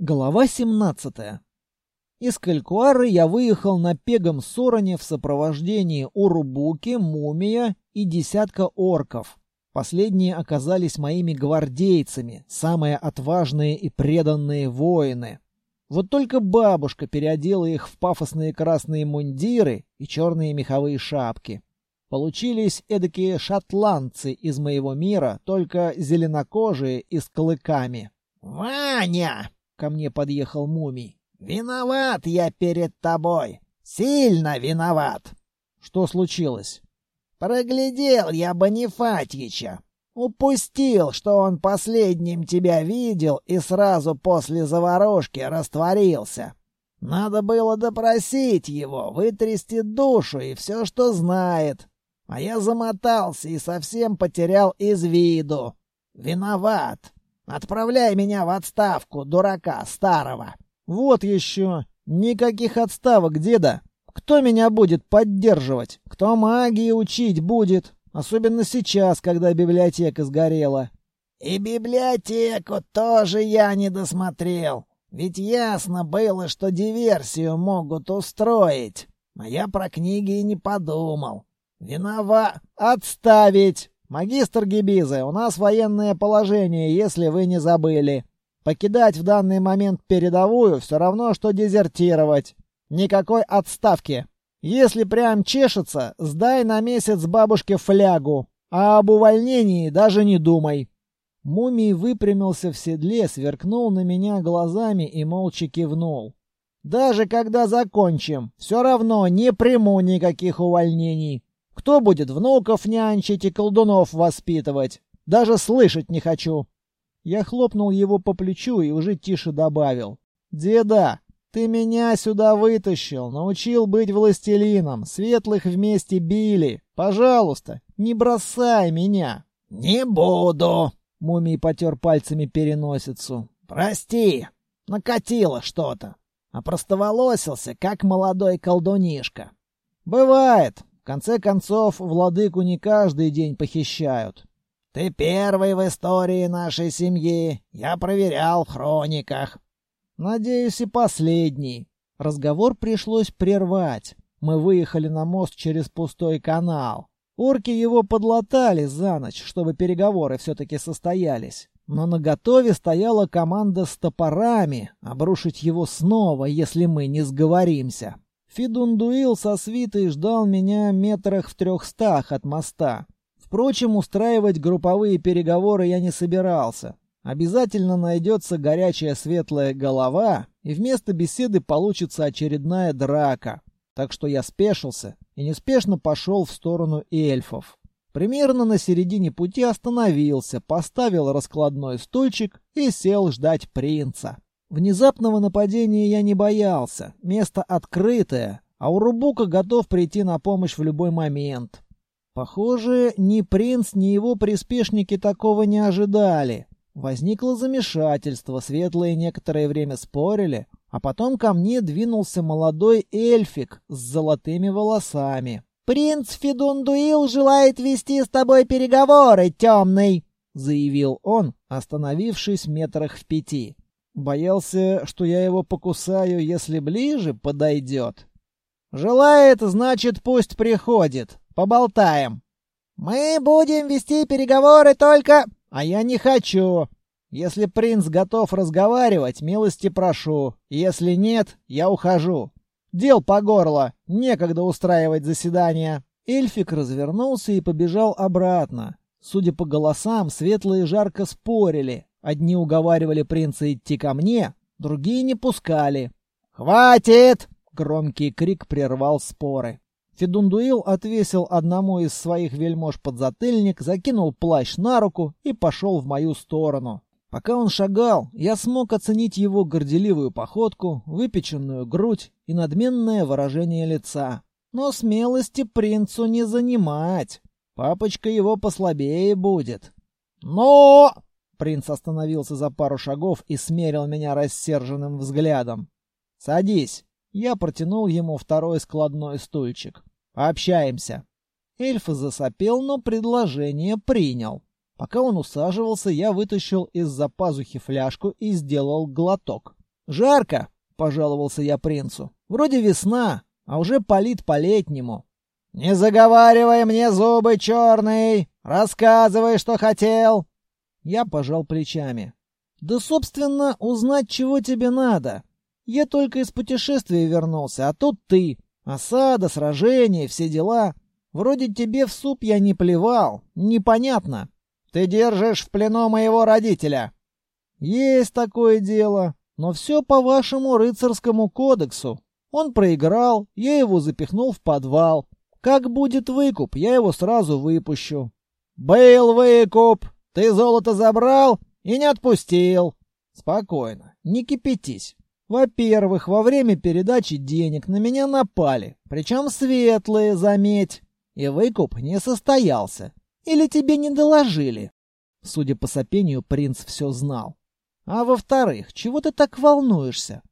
Глава 17. Из Калькуары я выехал на Пегом Сороне в сопровождении Урубуки, Мумия и десятка орков. Последние оказались моими гвардейцами, самые отважные и преданные воины. Вот только бабушка переодела их в пафосные красные мундиры и черные меховые шапки. Получились эдакие шотландцы из моего мира, только зеленокожие и с клыками. «Ваня!» Ко мне подъехал мумий. «Виноват я перед тобой. Сильно виноват». «Что случилось?» «Проглядел я Бонифатьича. Упустил, что он последним тебя видел и сразу после заварушки растворился. Надо было допросить его, вытрясти душу и все, что знает. А я замотался и совсем потерял из виду. Виноват. Отправляй меня в отставку, дурака старого. Вот еще. Никаких отставок, деда. Кто меня будет поддерживать? Кто магии учить будет? Особенно сейчас, когда библиотека сгорела. И библиотеку тоже я не досмотрел. Ведь ясно было, что диверсию могут устроить. А я про книги и не подумал. Виноват. Отставить! «Магистр Гибизы, у нас военное положение, если вы не забыли. Покидать в данный момент передовую все равно, что дезертировать. Никакой отставки. Если прям чешется, сдай на месяц бабушке флягу, а об увольнении даже не думай». Мумий выпрямился в седле, сверкнул на меня глазами и молча кивнул. «Даже когда закончим, все равно не приму никаких увольнений. Кто будет внуков нянчить и колдунов воспитывать? Даже слышать не хочу. Я хлопнул его по плечу и уже тише добавил. «Деда, ты меня сюда вытащил, научил быть властелином, светлых вместе били. Пожалуйста, не бросай меня». «Не буду», — мумий потер пальцами переносицу. «Прости, накатило что-то, а простоволосился, как молодой колдунишка». «Бывает, конце концов, владыку не каждый день похищают. Ты первый в истории нашей семьи. Я проверял в хрониках. Надеюсь, и последний. Разговор пришлось прервать. Мы выехали на мост через пустой канал. Орки его подлатали за ночь, чтобы переговоры все-таки состоялись. Но на готове стояла команда с топорами, обрушить его снова, если мы не сговоримся. Фидундуил со свитой ждал меня метрах в трехстах от моста. Впрочем, устраивать групповые переговоры я не собирался. Обязательно найдется горячая светлая голова, и вместо беседы получится очередная драка. Так что я спешился и неспешно пошел в сторону эльфов. Примерно на середине пути остановился, поставил раскладной стульчик и сел ждать принца. Внезапного нападения я не боялся. Место открытое, а у Рубука готов прийти на помощь в любой момент. Похоже, ни принц, ни его приспешники такого не ожидали. Возникло замешательство, светлые некоторое время спорили, а потом ко мне двинулся молодой эльфик с золотыми волосами. «Принц Федундуил желает вести с тобой переговоры, темный!» — заявил он, остановившись метрах в пяти. Боялся, что я его покусаю, если ближе подойдет. Желает, значит, пусть приходит. Поболтаем. Мы будем вести переговоры только... А я не хочу. Если принц готов разговаривать, милости прошу. Если нет, я ухожу. Дел по горло. Некогда устраивать заседания. Эльфик развернулся и побежал обратно. Судя по голосам, светлые жарко спорили. Одни уговаривали принца идти ко мне, другие не пускали. «Хватит!» — громкий крик прервал споры. Федундуил отвесил одному из своих вельмож подзатыльник, закинул плащ на руку и пошел в мою сторону. Пока он шагал, я смог оценить его горделивую походку, выпеченную грудь и надменное выражение лица. Но смелости принцу не занимать. Папочка его послабее будет. «Но!» Принц остановился за пару шагов и смерил меня рассерженным взглядом. «Садись». Я протянул ему второй складной стульчик. «Пообщаемся». Эльф засопел, но предложение принял. Пока он усаживался, я вытащил из-за пазухи фляжку и сделал глоток. «Жарко», — пожаловался я принцу. «Вроде весна, а уже палит по-летнему». «Не заговаривай мне зубы, черный! Рассказывай, что хотел!» Я пожал плечами. «Да, собственно, узнать, чего тебе надо. Я только из путешествия вернулся, а тут ты. Осада, сражение, все дела. Вроде тебе в суп я не плевал. Непонятно. Ты держишь в плену моего родителя. Есть такое дело, но все по вашему рыцарскому кодексу. Он проиграл, я его запихнул в подвал. Как будет выкуп, я его сразу выпущу. Был выкуп. Ты золото забрал и не отпустил. Спокойно, не кипятись. Во-первых, во время передачи денег на меня напали, причем светлые, заметь, и выкуп не состоялся. Или тебе не доложили? Судя по сопению, принц все знал. А во-вторых, чего ты так волнуешься?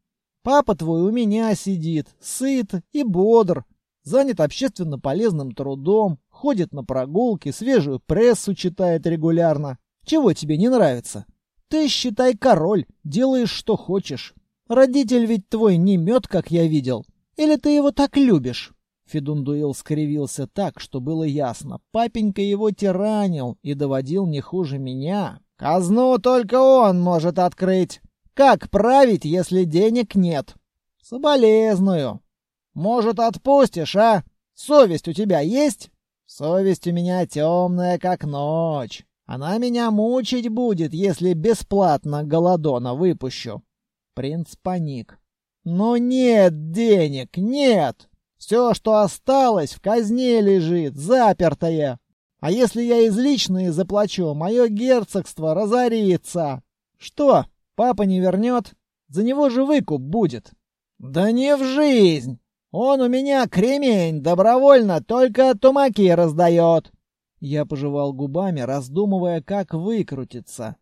Папа твой у меня сидит, сыт и бодр, занят общественно полезным трудом, ходит на прогулки, свежую прессу читает регулярно. Чего тебе не нравится? Ты, считай, король, делаешь, что хочешь. Родитель ведь твой не мед, как я видел. Или ты его так любишь?» Федундуил скривился так, что было ясно. Папенька его тиранил и доводил не хуже меня. «Казну только он может открыть. Как править, если денег нет?» «Соболезную. Может, отпустишь, а? Совесть у тебя есть?» «Совесть у меня темная, как ночь. Она меня мучить будет, если бесплатно голодона выпущу. Принц паник. «Но нет денег, нет! Все, что осталось, в казне лежит, запертое. А если я из личные заплачу, мое герцогство разорится. Что, папа не вернет? За него же выкуп будет». «Да не в жизнь! Он у меня кремень, добровольно только тумаки раздает!» Я пожевал губами, раздумывая, как выкрутиться.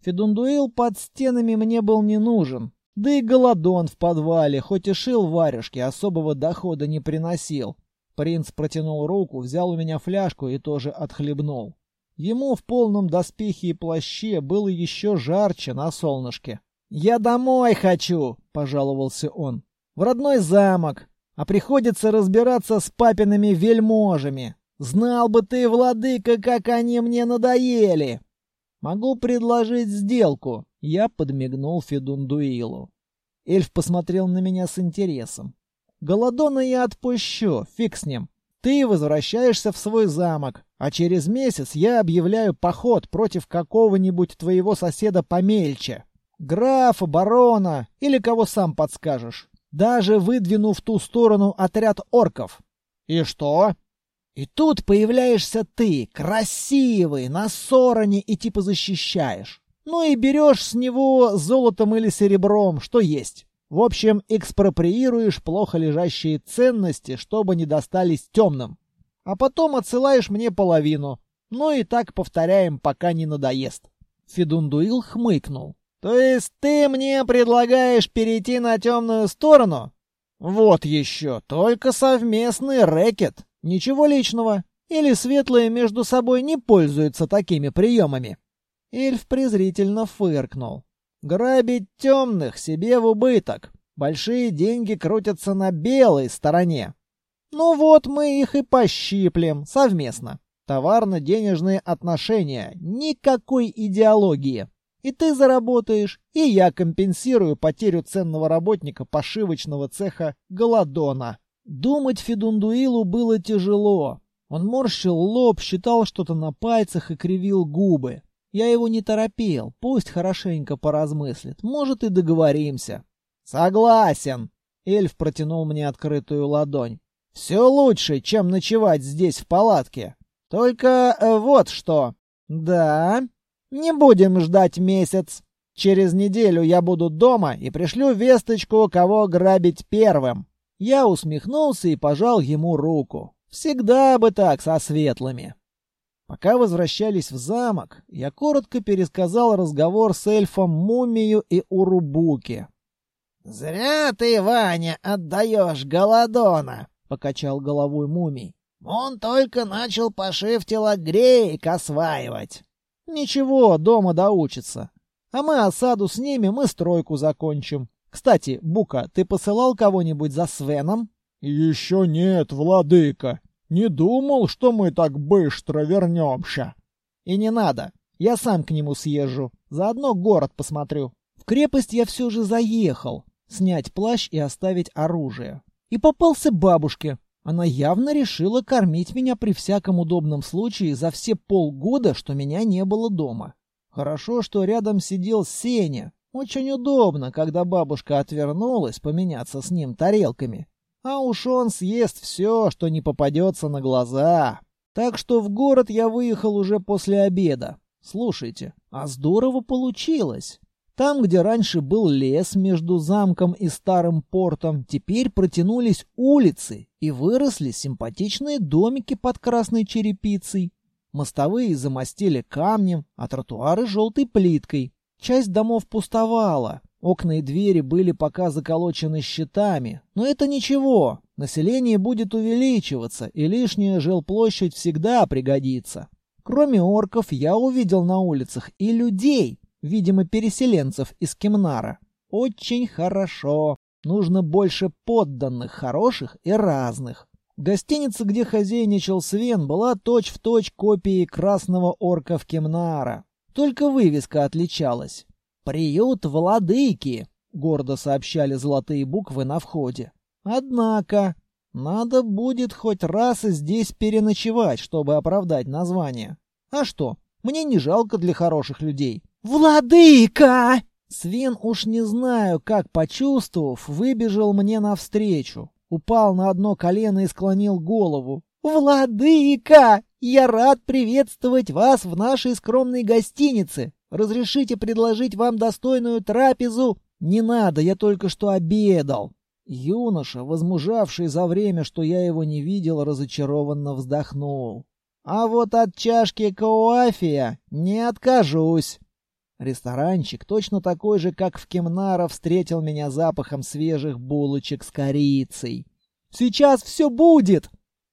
Федундуил под стенами мне был не нужен. Да и голодон в подвале, хоть и шил варежки, особого дохода не приносил. Принц протянул руку, взял у меня фляжку и тоже отхлебнул. Ему в полном доспехе и плаще было еще жарче на солнышке. «Я домой хочу!» — пожаловался он. «В родной замок, а приходится разбираться с папиными вельможами. Знал бы ты, владыка, как они мне надоели!» «Могу предложить сделку. Я подмигнул Федундуилу. Эльф посмотрел на меня с интересом. «Голодона я отпущу, фиг с ним. Ты возвращаешься в свой замок, а через месяц я объявляю поход против какого-нибудь твоего соседа помельче. Графа, барона или кого сам подскажешь. Даже выдвину в ту сторону отряд орков. И что? И тут появляешься ты, красивый, на сороне и типа защищаешь. Ну и берешь с него золотом или серебром, что есть. В общем, экспроприируешь плохо лежащие ценности, чтобы не достались темным. А потом отсылаешь мне половину. Ну и так повторяем, пока не надоест. Федундуил хмыкнул. То есть ты мне предлагаешь перейти на темную сторону? Вот еще, только совместный рэкет. Ничего личного. Или светлые между собой не пользуются такими приемами? Эльф презрительно фыркнул. «Грабить темных себе в убыток. Большие деньги крутятся на белой стороне. Ну вот мы их и пощиплем совместно. Товарно-денежные отношения, никакой идеологии. И ты заработаешь, и я компенсирую потерю ценного работника пошивочного цеха Голодона». Думать Федундуилу было тяжело. Он морщил лоб, считал что-то на пальцах и кривил губы. Я его не торопил, пусть хорошенько поразмыслит, может и договоримся. Согласен. Эльф протянул мне открытую ладонь. Все лучше, чем ночевать здесь в палатке. Только э, вот что. Да, не будем ждать месяц. Через неделю я буду дома и пришлю весточку, кого грабить первым. Я усмехнулся и пожал ему руку. Всегда бы так со светлыми. Пока возвращались в замок, я коротко пересказал разговор с эльфом Мумию и Урубуки. «Зря ты, Ваня, отдаешь Голодона!» — покачал головой Мумий. «Он только начал пошив телогреек осваивать». «Ничего, дома доучится. А мы осаду снимем и стройку закончим. Кстати, Бука, ты посылал кого-нибудь за Свеном? Еще нет, владыка. Не думал, что мы так быстро вернемся. И не надо. Я сам к нему съезжу. Заодно город посмотрю. В крепость я все же заехал. Снять плащ и оставить оружие. И попался бабушке. Она явно решила кормить меня при всяком удобном случае за все полгода, что меня не было дома. Хорошо, что рядом сидел Сеня. Очень удобно, когда бабушка отвернулась поменяться с ним тарелками. А уж он съест все, что не попадется на глаза. Так что в город я выехал уже после обеда. Слушайте, а здорово получилось. Там, где раньше был лес между замком и старым портом, теперь протянулись улицы и выросли симпатичные домики под красной черепицей. Мостовые замостили камнем, а тротуары желтой плиткой. Часть домов пустовала, окна и двери были пока заколочены щитами, но это ничего, население будет увеличиваться, и лишняя жилплощадь всегда пригодится. Кроме орков, я увидел на улицах и людей, видимо, переселенцев из Кемнара. Очень хорошо. Нужно больше подданных, хороших и разных. Гостиница, где хозяйничал Свен, была точь-в-точь точь копией красного орка в Кемнара. Только вывеска отличалась. «Приют владыки», — гордо сообщали золотые буквы на входе. Однако, надо будет хоть раз здесь переночевать, чтобы оправдать название. А что, мне не жалко для хороших людей. «Владыка!» Свен, уж не знаю, как почувствовав, выбежал мне навстречу. Упал на одно колено и склонил голову. «Владыка! Я рад приветствовать вас в нашей скромной гостинице. Разрешите предложить вам достойную трапезу?» «Не надо, я только что обедал». Юноша, возмужавший за время, что я его не видел, разочарованно вздохнул. «А вот от чашки коафия не откажусь». Ресторанчик, точно такой же, как в Кемнара, встретил меня запахом свежих булочек с корицей. «Сейчас все будет!»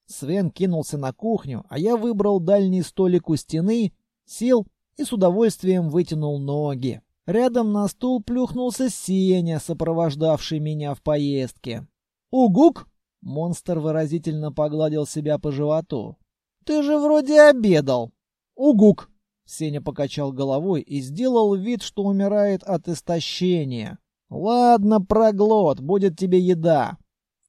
Свен кинулся на кухню, а я выбрал дальний столик у стены, сел и с удовольствием вытянул ноги. Рядом на стул плюхнулся Сеня, сопровождавший меня в поездке. «Угук!» — монстр выразительно погладил себя по животу. «Ты же вроде обедал!» «Угук!» Сеня покачал головой и сделал вид, что умирает от истощения. «Ладно, проглот, будет тебе еда».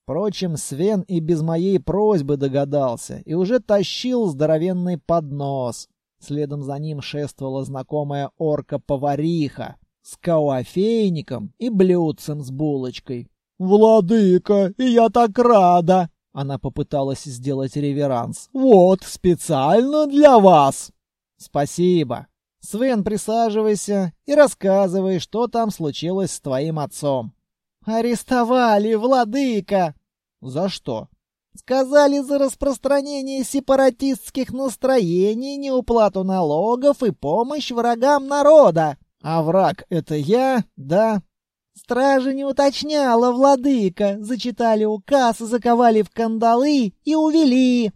Впрочем, Свен и без моей просьбы догадался и уже тащил здоровенный поднос. Следом за ним шествовала знакомая орка-повариха с кауафейником и блюдцем с булочкой. «Владыка, и я так рада!» Она попыталась сделать реверанс. «Вот, специально для вас!» «Спасибо. Свен, присаживайся и рассказывай, что там случилось с твоим отцом». «Арестовали, владыка!» «За что?» «Сказали за распространение сепаратистских настроений, неуплату налогов и помощь врагам народа». «А враг — это я, да?» «Стража не уточняла, владыка. Зачитали указ, заковали в кандалы и увели».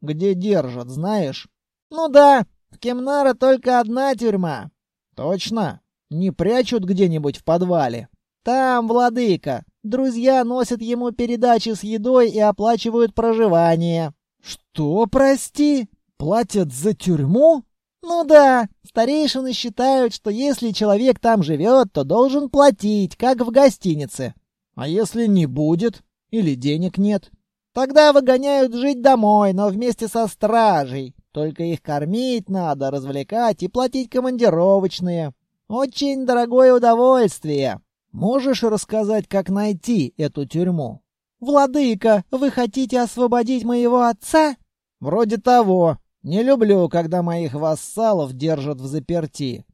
«Где держат, знаешь?» «Ну да, в Кемнара только одна тюрьма. Точно? Не прячут где-нибудь в подвале? Там, владыка. Друзья носят ему передачи с едой и оплачивают проживание. Что, прости? Платят за тюрьму? Ну да, старейшины считают, что если человек там живет, то должен платить, как в гостинице. А если не будет? Или денег нет? Тогда выгоняют жить домой, но вместе со стражей. Только их кормить надо, развлекать и платить командировочные. Очень дорогое удовольствие. Можешь рассказать, как найти эту тюрьму? Владыка, вы хотите освободить моего отца? Вроде того. Не люблю, когда моих вассалов держат в заперти.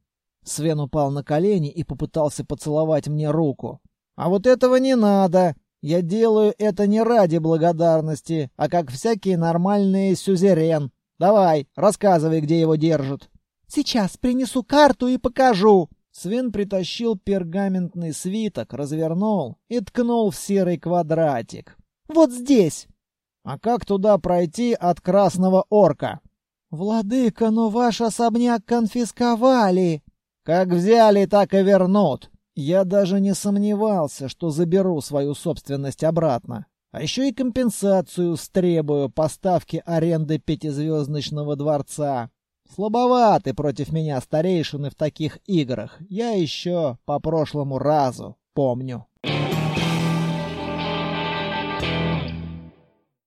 Свен упал на колени и попытался поцеловать мне руку. А вот этого не надо. Я делаю это не ради благодарности, а как всякий нормальный сюзерен. Давай, рассказывай, где его держат. Сейчас принесу карту и покажу. Свен притащил пергаментный свиток, развернул и ткнул в серый квадратик. Вот здесь. А как туда пройти от Красного Орка? Владыка, но ваш особняк конфисковали. Как взяли, так и вернут. Я даже не сомневался, что заберу свою собственность обратно. А еще и компенсацию стребую поставки аренды пятизвездочного дворца. Слабоваты против меня старейшины в таких играх. Я еще по прошлому разу помню.